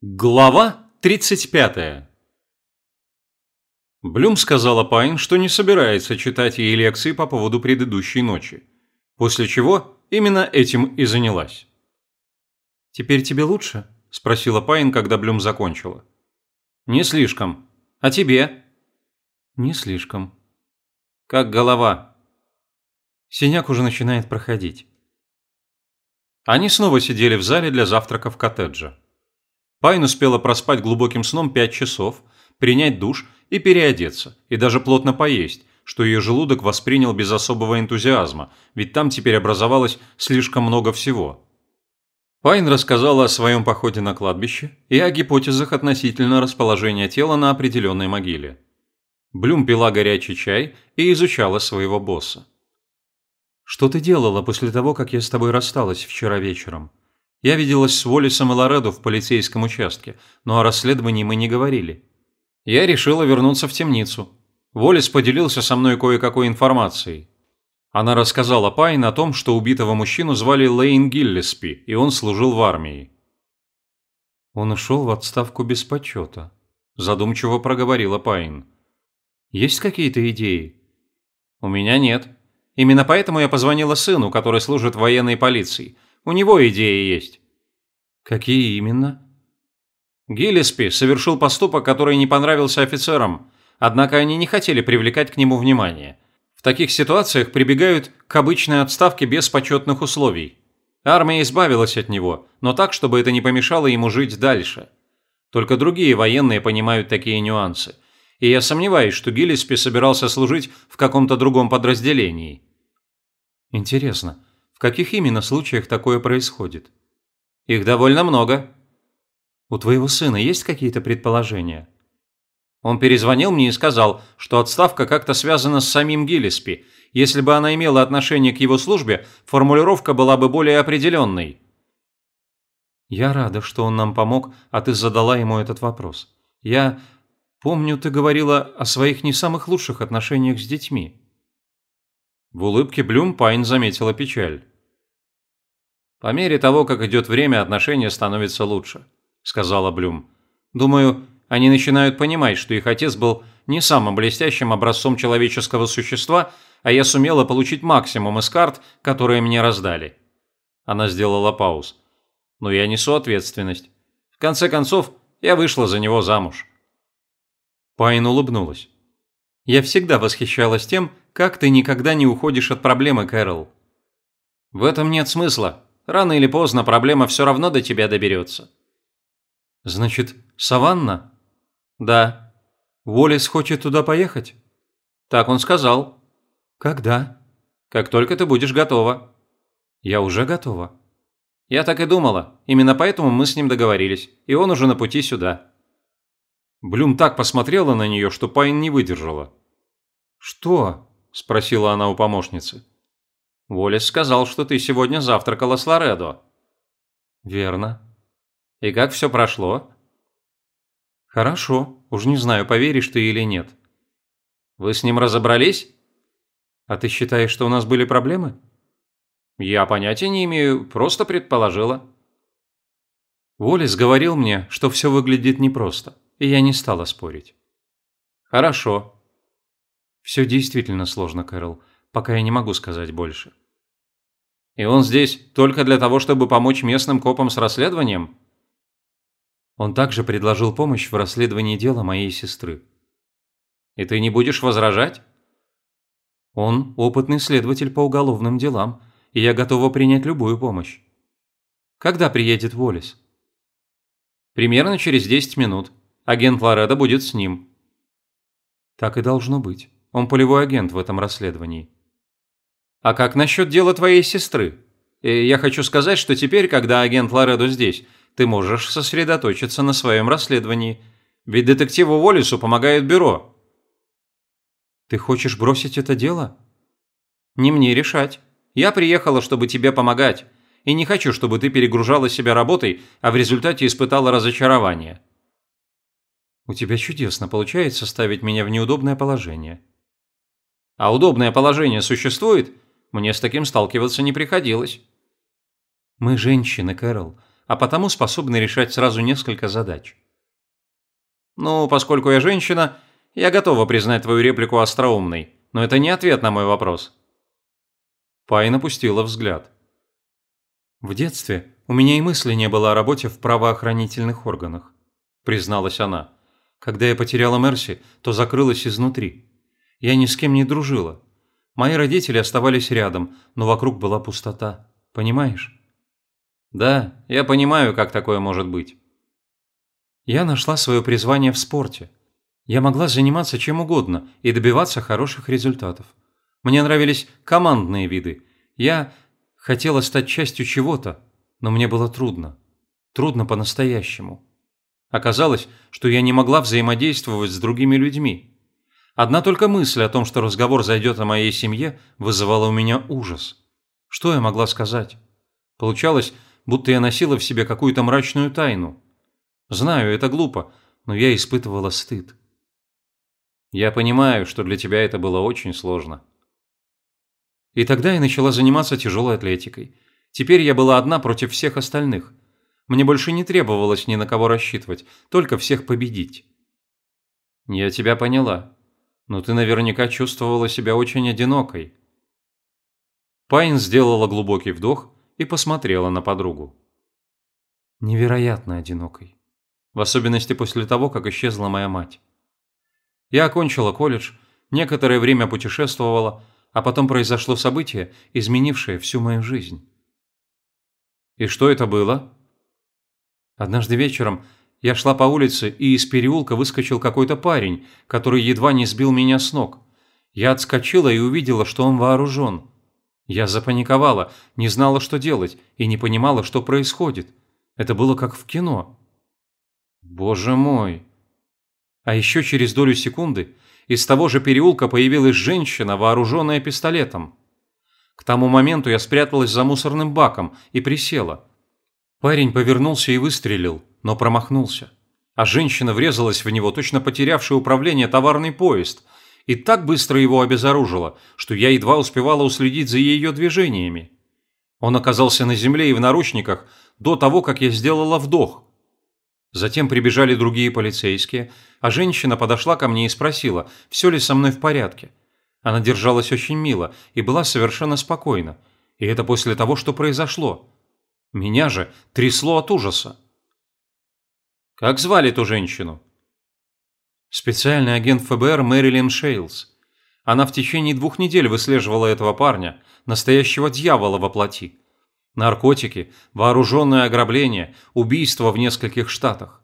Глава 35. Блюм сказала Пайн, что не собирается читать ей лекции по поводу предыдущей ночи, после чего именно этим и занялась. «Теперь тебе лучше?» – спросила Пайн, когда Блюм закончила. «Не слишком. А тебе?» «Не слишком». «Как голова?» Синяк уже начинает проходить. Они снова сидели в зале для завтрака в коттедже. Пайн успела проспать глубоким сном 5 часов, принять душ и переодеться, и даже плотно поесть, что ее желудок воспринял без особого энтузиазма, ведь там теперь образовалось слишком много всего. Пайн рассказала о своем походе на кладбище и о гипотезах относительно расположения тела на определенной могиле. Блюм пила горячий чай и изучала своего босса. «Что ты делала после того, как я с тобой рассталась вчера вечером?» Я виделась с Уоллесом и Лоредо в полицейском участке, но о расследовании мы не говорили. Я решила вернуться в темницу. Уоллес поделился со мной кое-какой информацией. Она рассказала Пайн о том, что убитого мужчину звали Лейн Гиллеспи, и он служил в армии. Он ушел в отставку без почета. Задумчиво проговорила Пайн. Есть какие-то идеи? У меня нет. Именно поэтому я позвонила сыну, который служит в военной полиции – у него идеи есть». «Какие именно?» Гиллеспи совершил поступок, который не понравился офицерам, однако они не хотели привлекать к нему внимание. В таких ситуациях прибегают к обычной отставке без почетных условий. Армия избавилась от него, но так, чтобы это не помешало ему жить дальше. Только другие военные понимают такие нюансы. И я сомневаюсь, что Гиллеспи собирался служить в каком-то другом подразделении. Интересно, в каких именно случаях такое происходит? Их довольно много. У твоего сына есть какие-то предположения? Он перезвонил мне и сказал, что отставка как-то связана с самим Гиллеспи. Если бы она имела отношение к его службе, формулировка была бы более определенной. Я рада, что он нам помог, а ты задала ему этот вопрос. Я помню, ты говорила о своих не самых лучших отношениях с детьми. В улыбке Блюм Пайн заметила печаль. «По мере того, как идет время, отношения становятся лучше», – сказала Блюм. «Думаю, они начинают понимать, что их отец был не самым блестящим образцом человеческого существа, а я сумела получить максимум из карт, которые мне раздали». Она сделала пауз. «Но я несу ответственность. В конце концов, я вышла за него замуж». Пайн улыбнулась. «Я всегда восхищалась тем, как ты никогда не уходишь от проблемы, Кэрол? В этом нет смысла. Рано или поздно проблема все равно до тебя доберется. Значит, Саванна? Да. Уоллес хочет туда поехать? Так он сказал. Когда? Как только ты будешь готова. Я уже готова. Я так и думала. Именно поэтому мы с ним договорились. И он уже на пути сюда. Блюм так посмотрела на нее, что Пайн не выдержала. «Что?» – спросила она у помощницы. «Уоллес сказал, что ты сегодня завтракала с Лоредо». «Верно». «И как все прошло?» «Хорошо. Уж не знаю, поверишь ты или нет». «Вы с ним разобрались?» «А ты считаешь, что у нас были проблемы?» «Я понятия не имею, просто предположила». Уоллес говорил мне, что все выглядит непросто, и я не стала спорить. «Хорошо. Все действительно сложно, Кэрол, пока я не могу сказать больше. И он здесь только для того, чтобы помочь местным копам с расследованием? Он также предложил помощь в расследовании дела моей сестры. И ты не будешь возражать? Он опытный следователь по уголовным делам, и я готова принять любую помощь. Когда приедет Волис? Примерно через 10 минут. Агент Лоредо будет с ним. Так и должно быть. Он полевой агент в этом расследовании. А как насчет дела твоей сестры? И я хочу сказать, что теперь, когда агент Лоредо здесь, ты можешь сосредоточиться на своем расследовании. Ведь детективу Уоллесу помогает бюро. Ты хочешь бросить это дело? Не мне решать. Я приехала, чтобы тебе помогать. И не хочу, чтобы ты перегружала себя работой, а в результате испытала разочарование. У тебя чудесно получается ставить меня в неудобное положение. А удобное положение существует? Мне с таким сталкиваться не приходилось. Мы женщины, Кэрол. а потому способны решать сразу несколько задач. Ну, поскольку я женщина, я готова признать твою реплику остроумной, но это не ответ на мой вопрос. Пайн опустила взгляд. В детстве у меня и мысли не было о работе в правоохранительных органах, призналась она. Когда я потеряла Мерси, то закрылась изнутри. Я ни с кем не дружила. Мои родители оставались рядом, но вокруг была пустота. Понимаешь? Да, я понимаю, как такое может быть. Я нашла свое призвание в спорте. Я могла заниматься чем угодно и добиваться хороших результатов. Мне нравились командные виды. Я хотела стать частью чего-то, но мне было трудно. Трудно по-настоящему. Оказалось, что я не могла взаимодействовать с другими людьми. Одна только мысль о том, что разговор зайдет о моей семье, вызывала у меня ужас. Что я могла сказать? Получалось, будто я носила в себе какую-то мрачную тайну. Знаю, это глупо, но я испытывала стыд. Я понимаю, что для тебя это было очень сложно. И тогда я начала заниматься тяжелой атлетикой. Теперь я была одна против всех остальных. Мне больше не требовалось ни на кого рассчитывать, только всех победить. Я тебя поняла. Но ты наверняка чувствовала себя очень одинокой. Пайн сделала глубокий вдох и посмотрела на подругу. Невероятно одинокой. В особенности после того, как исчезла моя мать. Я окончила колледж, некоторое время путешествовала, а потом произошло событие, изменившее всю мою жизнь. И что это было? Однажды вечером я шла по улице, и из переулка выскочил какой-то парень, который едва не сбил меня с ног. Я отскочила и увидела, что он вооружен. Я запаниковала, не знала, что делать, и не понимала, что происходит. Это было как в кино. Боже мой! А еще через долю секунды из того же переулка появилась женщина, вооруженная пистолетом. К тому моменту я спряталась за мусорным баком и присела. Парень повернулся и выстрелил, но промахнулся. А женщина врезалась в него, точно потерявший управление товарный поезд, и так быстро его обезоружила, что я едва успевала уследить за ее движениями. Он оказался на земле и в наручниках до того, как я сделала вдох. Затем прибежали другие полицейские, а женщина подошла ко мне и спросила, все ли со мной в порядке. Она держалась очень мило и была совершенно спокойна. И это после того, что произошло. Меня же трясло от ужаса. Как звали ту женщину? Специальный агент ФБР Мэрилин Шейлс. Она в течение двух недель выслеживала этого парня, настоящего дьявола во плоти. Наркотики, вооруженное ограбление, убийство в нескольких штатах.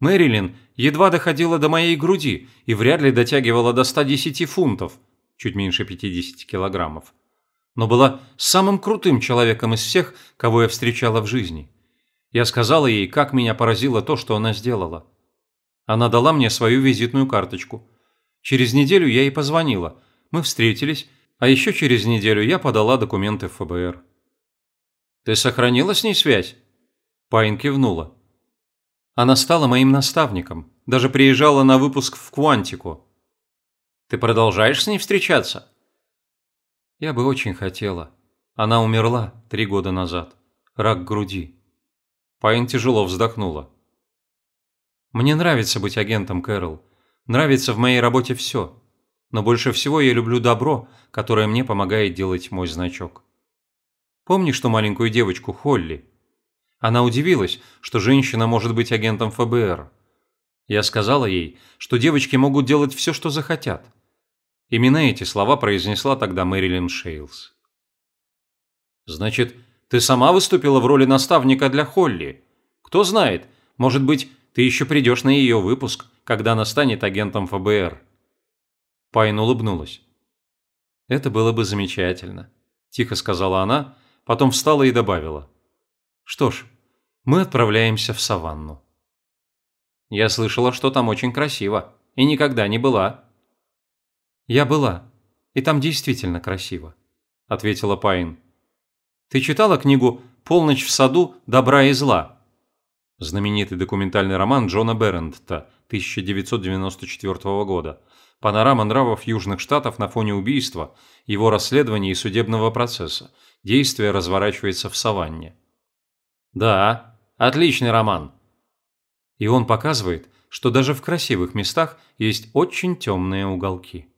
Мэрилин едва доходила до моей груди и вряд ли дотягивала до 110 фунтов, чуть меньше 50 килограммов. Но была самым крутым человеком из всех, кого я встречала в жизни. Я сказала ей, как меня поразило то, что она сделала. Она дала мне свою визитную карточку. Через неделю я ей позвонила. Мы встретились, а еще через неделю я подала документы в ФБР. «Ты сохранила с ней связь?» Пайн кивнула. Она стала моим наставником, даже приезжала на выпуск в Квантику. Ты продолжаешь с ней встречаться? Я бы очень хотела. Она умерла три года назад. Рак груди. Пайн тяжело вздохнула. Мне нравится быть агентом, Кэрол. Нравится в моей работе все. Но больше всего я люблю добро, которое мне помогает делать мой значок. Помнишь ту маленькую девочку Холли? Она удивилась, что женщина может быть агентом ФБР. Я сказала ей, что девочки могут делать все, что захотят. Именно эти слова произнесла тогда Мэрилин Шейлс. «Значит, ты сама выступила в роли наставника для Холли? Кто знает, может быть, ты еще придешь на ее выпуск, когда она станет агентом ФБР». Пайн улыбнулась. «Это было бы замечательно», – тихо сказала она, потом встала и добавила. Что ж, мы отправляемся в саванну. Я слышала, что там очень красиво, и никогда не была. Я была, и там действительно красиво, ответила Пайн. Ты читала книгу «Полночь в саду. Добра и зла»? Знаменитый документальный роман Джона Беррендта 1994 года. Панорама нравов Южных Штатов на фоне убийства, его расследования и судебного процесса. Действие разворачивается в саванне. Да, Отличный роман!» И он показывает, что даже в красивых местах есть очень темные уголки.